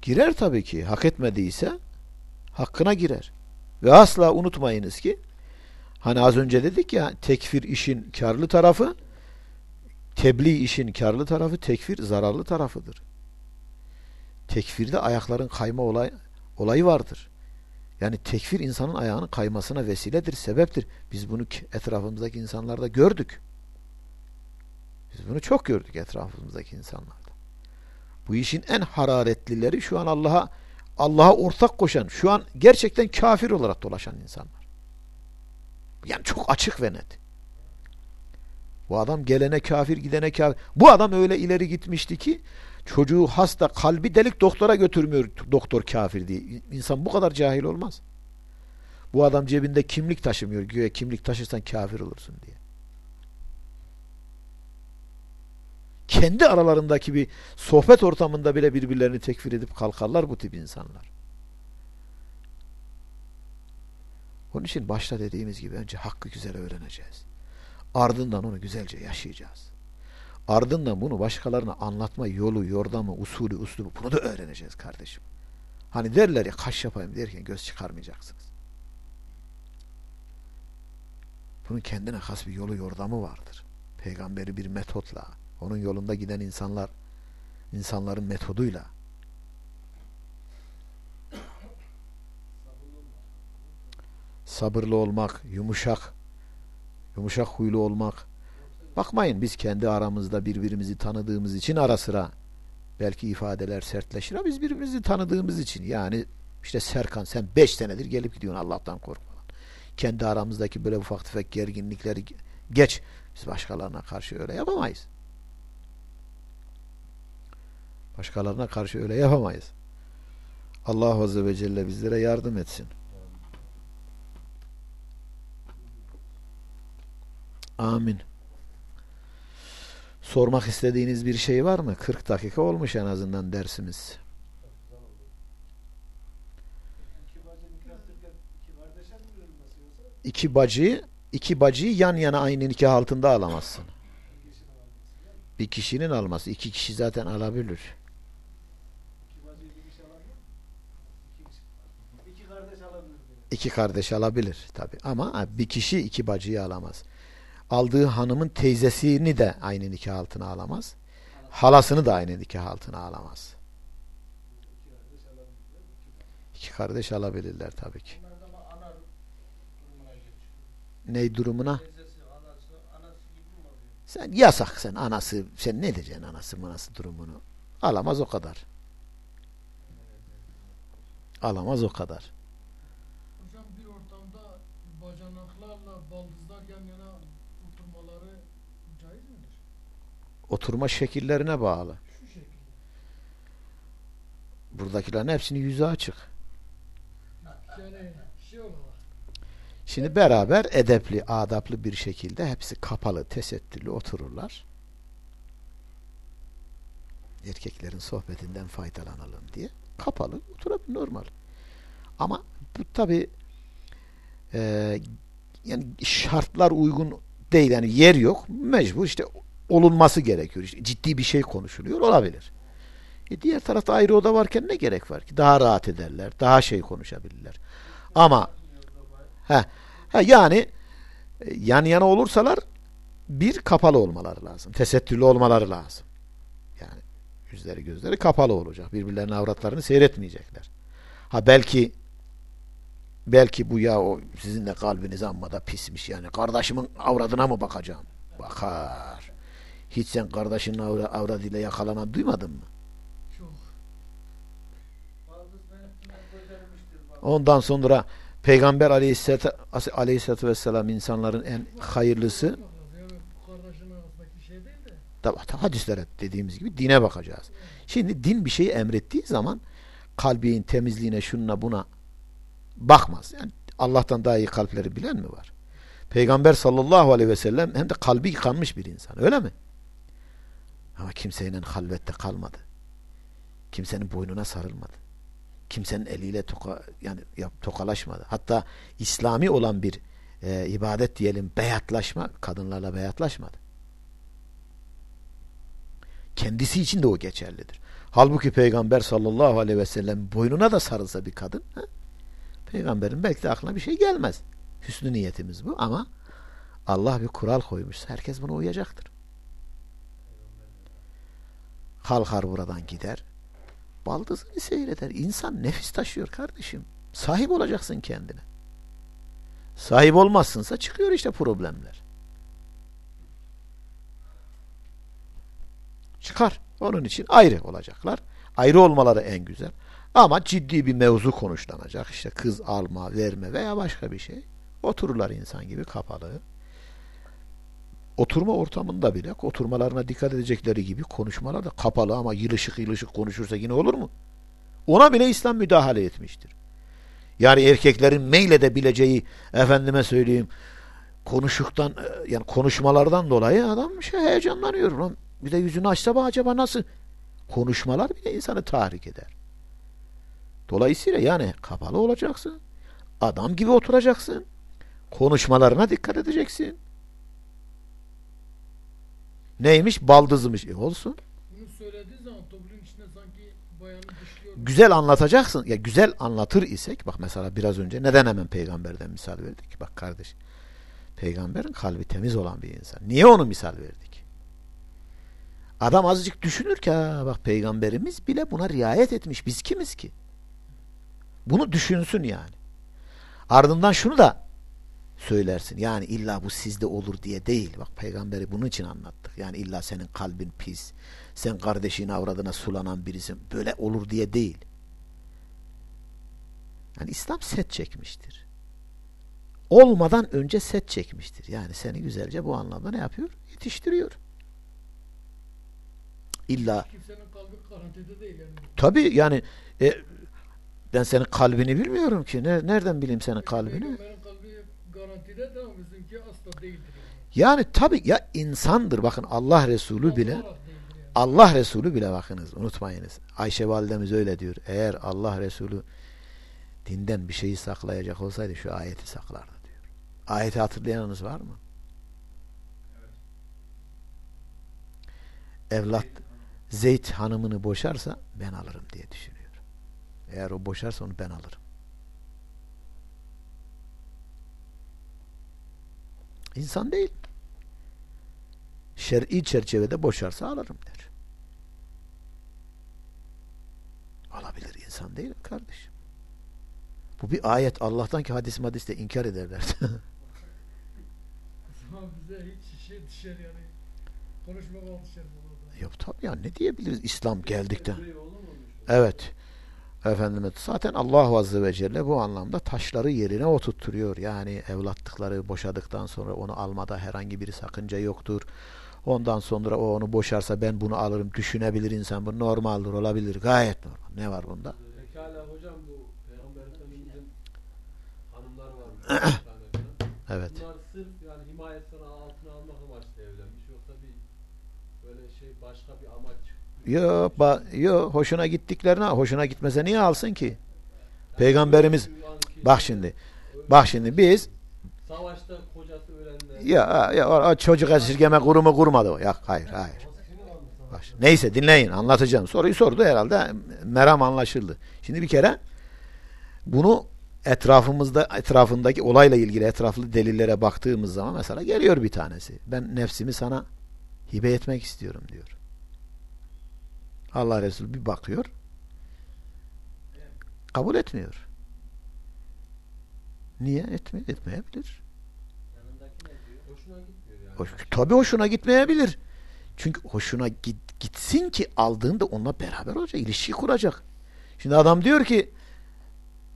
Girer tabii ki. Hak etmediyse hakkına girer. Ve asla unutmayınız ki hani az önce dedik ya tekfir işin karlı tarafı tebliğ işin karlı tarafı tekfir zararlı tarafıdır. Tekfirde ayakların kayma olay, olayı vardır. Yani tekfir insanın ayağının kaymasına vesiledir, sebeptir. Biz bunu etrafımızdaki insanlarda gördük. Biz bunu çok gördük etrafımızdaki insanlarda. Bu işin en hararetlileri şu an Allah'a Allah'a ortak koşan, şu an gerçekten kafir olarak dolaşan insanlar. Yani çok açık ve net. Bu adam gelene kafir, gidene kafir. Bu adam öyle ileri gitmişti ki çocuğu hasta, kalbi delik doktora götürmüyor doktor kafir diye. İnsan bu kadar cahil olmaz. Bu adam cebinde kimlik taşımıyor. Güya kimlik taşırsan kafir olursun diye. kendi aralarındaki bir sohbet ortamında bile birbirlerini tekfir edip kalkarlar bu tip insanlar. Onun için başta dediğimiz gibi önce hakkı güzel öğreneceğiz. Ardından onu güzelce yaşayacağız. Ardından bunu başkalarına anlatma yolu, yordamı, usulü, uslubu bunu da öğreneceğiz kardeşim. Hani derler ya kaş yapayım derken göz çıkarmayacaksınız. Bunun kendine has bir yolu, yordamı vardır. Peygamberi bir metotla, onun yolunda giden insanlar insanların metoduyla sabırlı olmak, yumuşak yumuşak huylu olmak bakmayın biz kendi aramızda birbirimizi tanıdığımız için ara sıra belki ifadeler sertleşir ama biz birbirimizi tanıdığımız için yani işte Serkan sen beş senedir gelip gidiyorsun Allah'tan korkmadan. Kendi aramızdaki böyle ufak tefek gerginlikleri geç. Biz başkalarına karşı öyle yapamayız. Başkalarına karşı öyle yapamayız. Allah Azze ve Celle bizlere yardım etsin. Amin. Sormak istediğiniz bir şey var mı? 40 dakika olmuş en azından dersimiz. İki bacıyı iki bacıyı yan yana aynı nikah altında alamazsın. Bir kişinin alması. iki kişi zaten alabilir. İki kardeş alabilir tabi ama bir kişi iki bacıyı alamaz. Aldığı hanımın teyzesini de aynı nikah altına alamaz. Halasını da aynı nikah altına alamaz. İki kardeş alabilirler tabii ki. Ne durumuna? Sen yasak sen anası sen ne diyeceksin anası manası durumunu? Alamaz o kadar. Alamaz o kadar. Oturma şekillerine bağlı. Buradakilerin hepsinin yüzü açık. Şimdi beraber edepli, adaplı bir şekilde hepsi kapalı, tesettürlü otururlar. Erkeklerin sohbetinden faydalanalım diye. Kapalı, oturabilir normal. Ama bu tabi e, yani şartlar uygun değil. Yani yer yok. Mecbur işte olunması gerekiyor. İşte ciddi bir şey konuşuluyor. Olabilir. E diğer tarafta ayrı oda varken ne gerek var ki? Daha rahat ederler. Daha şey konuşabilirler. Ama he, he, yani e, yan yana olursalar bir kapalı olmaları lazım. Tesettürlü olmaları lazım. Yani yüzleri gözleri kapalı olacak. Birbirlerinin avratlarını seyretmeyecekler. Ha belki belki bu ya o sizin de kalbiniz amma da pismiş yani. Kardeşimin avradına mı bakacağım? Bakar. Hiç sen kardeşinin avra, avradıyla yakalanan duymadın mı? Ondan sonra Peygamber aleyhisselatü, aleyhisselatü vesselam insanların en hayırlısı şey tabi hadislere dediğimiz gibi dine bakacağız. Şimdi din bir şeyi emrettiği zaman kalbin temizliğine şununa buna bakmaz. Yani Allah'tan daha iyi kalpleri bilen mi var? Peygamber sallallahu aleyhi ve sellem hem de kalbi yıkanmış bir insan. Öyle mi? Ama kimseyle halvette kalmadı. Kimsenin boynuna sarılmadı. Kimsenin eliyle toka, yani tokalaşmadı. Hatta İslami olan bir e, ibadet diyelim beyatlaşma kadınlarla beyatlaşmadı. Kendisi için de o geçerlidir. Halbuki Peygamber sallallahu aleyhi ve sellem boynuna da sarılsa bir kadın he? Peygamberin belki de aklına bir şey gelmez. Hüsnü niyetimiz bu ama Allah bir kural koymuş. Herkes buna uyacaktır. Kalkar buradan gider. Baldızını seyreder. İnsan nefis taşıyor kardeşim. Sahip olacaksın kendine. Sahip olmazsınsa çıkıyor işte problemler. Çıkar. Onun için ayrı olacaklar. Ayrı olmaları en güzel. Ama ciddi bir mevzu konuşlanacak. İşte kız alma, verme veya başka bir şey. Otururlar insan gibi kapalı. Oturma ortamında bile oturmalarına dikkat edecekleri gibi konuşmalar da kapalı ama yılışık yılışık konuşursa yine olur mu? Ona bile İslam müdahale etmiştir. Yani erkeklerin meyledebileceği efendime söyleyeyim konuşuktan yani konuşmalardan dolayı adam şey heyecanlanıyor. Lan bir de yüzünü açsa bak acaba nasıl? Konuşmalar bile insanı tahrik eder. Dolayısıyla yani kapalı olacaksın. Adam gibi oturacaksın. Konuşmalarına dikkat edeceksin. Neymiş? Baldızmış. E olsun. Bunu söylediği zaman toplumun içinde sanki bayanı dışlıyor. Güzel anlatacaksın. Ya güzel anlatır isek bak mesela biraz önce neden hemen peygamberden misal verdik? Bak kardeş. Peygamberin kalbi temiz olan bir insan. Niye onu misal verdik? Adam azıcık düşünür ki ha, bak peygamberimiz bile buna riayet etmiş. Biz kimiz ki? Bunu düşünsün yani. Ardından şunu da söylersin. Yani illa bu sizde olur diye değil. Bak peygamberi bunun için anlattık. Yani illa senin kalbin pis. Sen kardeşin avradına sulanan birisin. Böyle olur diye değil. Yani İslam set çekmiştir. Olmadan önce set çekmiştir. Yani seni güzelce bu anlamda ne yapıyor? Yetiştiriyor. İlla Kimsenin kalbi garantide değil yani. tabi yani e, ben senin kalbini bilmiyorum ki. Ne- Nereden bileyim senin kalbini? Peygamberin kalbi garantide de ama bizimki asla değildir yani. Tabi ya insandır. Bakın Allah Resulü bile Allah Resulü bile bakınız unutmayınız. Ayşe validemiz öyle diyor. Eğer Allah Resulü dinden bir şeyi saklayacak olsaydı şu ayeti saklardı diyor. Ayeti hatırlayanınız var mı? Evlat Zeyd hanımını boşarsa ben alırım diye düşünüyor. Eğer o boşarsa onu ben alırım. İnsan değil. Şer'i çerçevede boşarsa alırım der. Alabilir insan değil kardeşim? Bu bir ayet. Allah'tan ki hadis madiste inkar ederler. O zaman bize hiç şey düşer yani. Yok tabii ya ne diyebiliriz İslam geldikten. Evet. Efendim zaten Allah Azze ve Celle bu anlamda taşları yerine oturtturuyor. Yani evlatlıkları boşadıktan sonra onu almada herhangi bir sakınca yoktur. Ondan sonra o onu boşarsa ben bunu alırım düşünebilir insan. Bu normaldir olabilir. Gayet normal. Ne var bunda? Pekala hocam bu Peygamber Efendimiz'in hanımlar var. Evet. Bunlar sırf yani himayesini altına almak amaçlı evlenmiş. Yoksa bir böyle şey başka bir amaç. Yo, ba, yo hoşuna gittiklerine hoşuna gitmese niye alsın ki? Peygamberimiz bak şimdi. Bak şimdi biz Savaşta kocası ölenler. ya ya o, o çocuk esirgeme kurumu kurmadı o. Ya hayır hayır. Bak, neyse dinleyin anlatacağım. Soruyu sordu herhalde meram anlaşıldı. Şimdi bir kere bunu etrafımızda etrafındaki olayla ilgili etraflı delillere baktığımız zaman mesela geliyor bir tanesi. Ben nefsimi sana hibe etmek istiyorum diyor. Allah Resulü bir bakıyor. Kabul etmiyor. Niye etme etmeyebilir? Hoşuna yani. Tabii hoşuna gitmeyebilir. Çünkü hoşuna git, gitsin ki aldığında onunla beraber olacak, ilişki kuracak. Şimdi adam diyor ki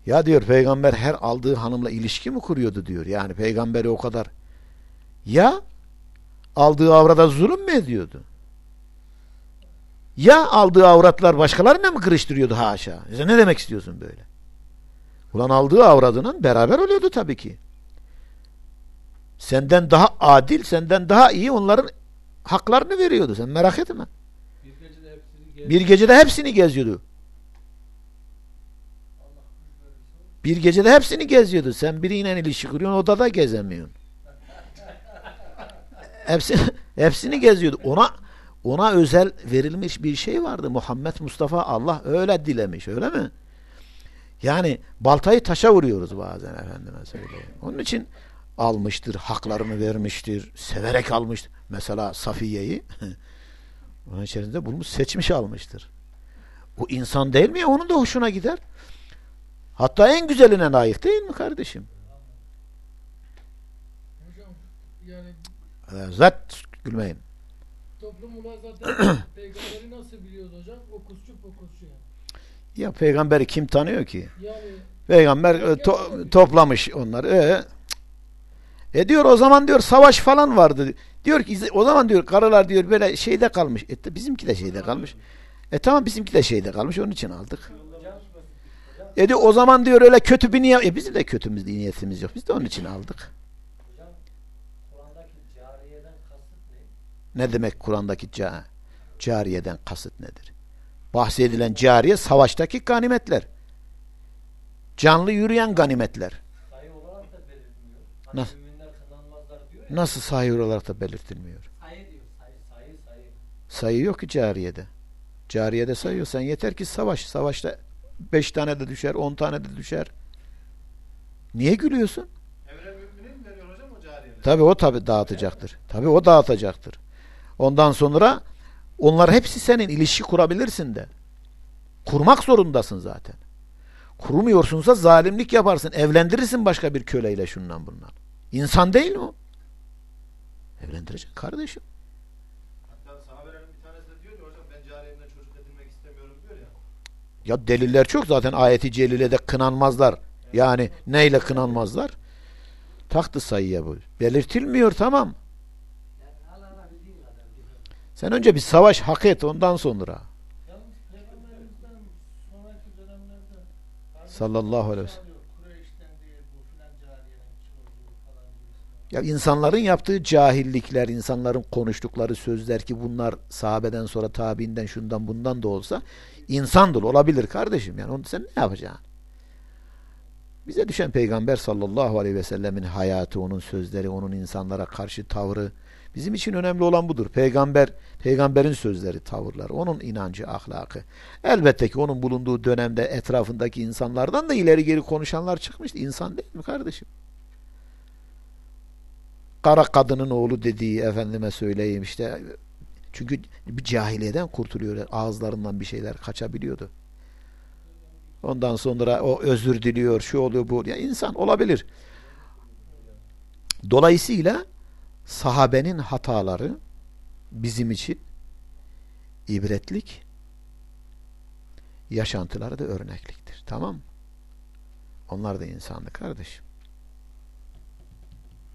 ya diyor peygamber her aldığı hanımla ilişki mi kuruyordu diyor. Yani peygamberi o kadar ya aldığı avrada zulüm mü ediyordu? Ya aldığı avratlar başkalarına mı kırıştırıyordu haşa? Sen ne demek istiyorsun böyle? Ulan aldığı avradının beraber oluyordu tabii ki. Senden daha adil, senden daha iyi onların haklarını veriyordu. Sen merak etme. Bir gecede hepsini. Bir gecede hepsini geziyordu. Bir gecede hepsini geziyordu. Sen biriyle ilişki kuruyorsun, odada gezemiyorsun. Hepsini, hepsini geziyordu. Ona ona özel verilmiş bir şey vardı. Muhammed Mustafa Allah öyle dilemiş, öyle mi? Yani baltayı taşa vuruyoruz bazen efendime söyleyeyim. Onun için almıştır, haklarını vermiştir, severek almıştır. Mesela Safiye'yi onun içerisinde bulmuş, seçmiş almıştır. O insan değil mi? Onun da hoşuna gider. Hatta en güzeline layık değil mi kardeşim? Hocam yani Zat gülmeyin. Toplum ulan zaten peygamberi nasıl biliyoruz hocam? Okusçu pokusçu yani. Ya peygamberi kim tanıyor ki? Yani Peygamber e, to- toplamış onları. E, e diyor o zaman diyor savaş falan vardı. Diyor ki o zaman diyor karılar diyor böyle şeyde kalmış. E bizimki de şeyde kalmış. E tamam bizimki de şeyde kalmış onun için aldık. E diyor o zaman diyor öyle kötü bir niyet. E bizim de kötümüz niyetimiz yok. Biz de onun için aldık. Hocam Kur'an'daki cariyeden kasıt ne? Demek Kur'an'daki ca cariyeden kasıt nedir? Bahsedilen cariye savaştaki ganimetler. Canlı yürüyen ganimetler. Sayı olarak da belirtmiyor. Hani Nasıl? ya. Nasıl sayı olarak da belirtilmiyor? Sayı diyor. Sayı sayı sayı. Sayı yok ki cariyede. Cariyede sayıyor. Sen yeter ki savaş. Savaşta beş tane de düşer, on tane de düşer. Niye gülüyorsun? Evren mi veriyor hocam o cariyeler? Tabi o tabi dağıtacaktır. Tabi o dağıtacaktır. Ondan sonra onlar hepsi senin ilişki kurabilirsin de. Kurmak zorundasın zaten. Kurmuyorsunsa zalimlik yaparsın. Evlendirirsin başka bir köleyle şundan bundan. İnsan değil mi o? Evlendirecek kardeşim. Hatta sahabelerin bir tanesi de diyor ya hocam ben cariyemden çocuk edinmek istemiyorum diyor ya. Ya deliller çok zaten ayeti celilede kınanmazlar. Yani neyle kınanmazlar? Taktı sayıya bu. Belirtilmiyor tamam. Sen önce bir savaş hak et ondan sonra. Sallallahu aleyhi ve sellem. Ya insanların yaptığı cahillikler, insanların konuştukları sözler ki bunlar sahabeden sonra tabiinden şundan bundan da olsa insandır olabilir kardeşim. Yani onu sen ne yapacaksın? Bize düşen peygamber sallallahu aleyhi ve sellemin hayatı, onun sözleri, onun insanlara karşı tavrı bizim için önemli olan budur. Peygamber, peygamberin sözleri, tavırları, onun inancı, ahlakı. Elbette ki onun bulunduğu dönemde etrafındaki insanlardan da ileri geri konuşanlar çıkmıştı. İnsan değil mi kardeşim? kara kadının oğlu dediği efendime söyleyeyim işte çünkü bir cahiliyeden kurtuluyor ağızlarından bir şeyler kaçabiliyordu ondan sonra o özür diliyor şu oluyor bu ya insan olabilir dolayısıyla sahabenin hataları bizim için ibretlik yaşantıları da örnekliktir tamam mı? onlar da insandı kardeşim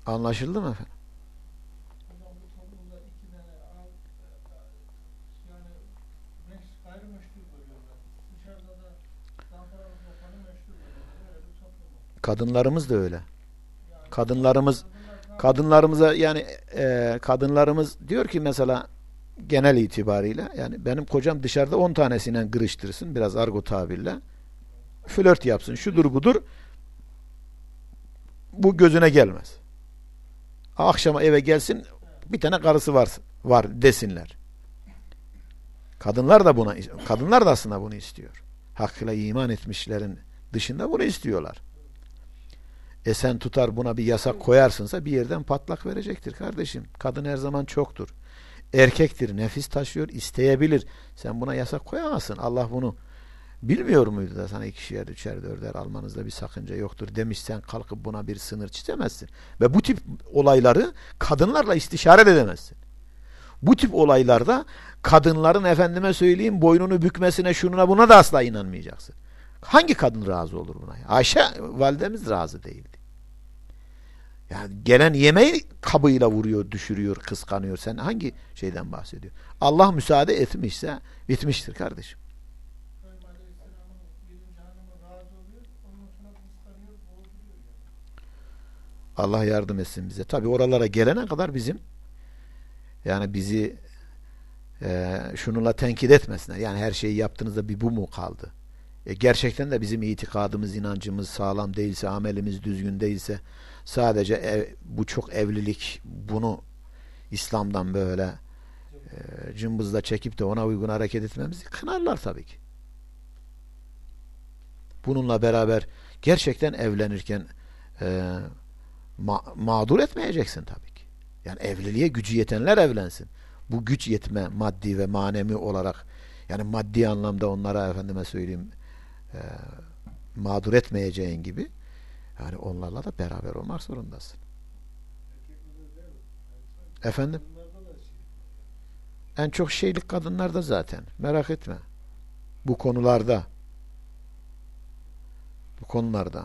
Anlaşıldı mı efendim? Kadınlarımız da öyle. Kadınlarımız kadınlarımıza yani e, kadınlarımız diyor ki mesela genel itibariyle yani benim kocam dışarıda 10 tanesiyle kırıştırsın biraz argo tabirle flört yapsın şudur budur bu gözüne gelmez. Akşama eve gelsin bir tane karısı var var desinler. Kadınlar da buna kadınlar da aslında bunu istiyor. Hakkıyla iman etmişlerin dışında bunu istiyorlar. E sen tutar buna bir yasak koyarsınsa bir yerden patlak verecektir kardeşim. Kadın her zaman çoktur. Erkektir, nefis taşıyor, isteyebilir. Sen buna yasak koyamazsın. Allah bunu bilmiyor muydu da sana ikişer, üçer, dörder almanızda bir sakınca yoktur demişsen kalkıp buna bir sınır çizemezsin. Ve bu tip olayları kadınlarla istişare de edemezsin. Bu tip olaylarda kadınların efendime söyleyeyim boynunu bükmesine şununa buna da asla inanmayacaksın. Hangi kadın razı olur buna? Ayşe validemiz razı değildi. Yani gelen yemeği kabıyla vuruyor, düşürüyor, kıskanıyor. Sen hangi şeyden bahsediyor? Allah müsaade etmişse bitmiştir kardeşim. Allah yardım etsin bize. Tabi oralara gelene kadar bizim yani bizi e, şununla tenkit etmesinler. Yani her şeyi yaptığınızda bir bu mu kaldı? E, gerçekten de bizim itikadımız, inancımız sağlam değilse, amelimiz düzgün değilse sadece ev, bu çok evlilik bunu İslam'dan böyle e, cımbızla çekip de ona uygun hareket etmemizi kınarlar tabii ki. Bununla beraber gerçekten evlenirken e, ma mağdur etmeyeceksin tabii ki. Yani evliliğe gücü yetenler evlensin. Bu güç yetme maddi ve manevi olarak yani maddi anlamda onlara efendime söyleyeyim e, mağdur etmeyeceğin gibi yani onlarla da beraber olmak zorundasın. Efendim? En çok şeylik kadınlarda zaten. Merak etme. Bu konularda. Bu konularda.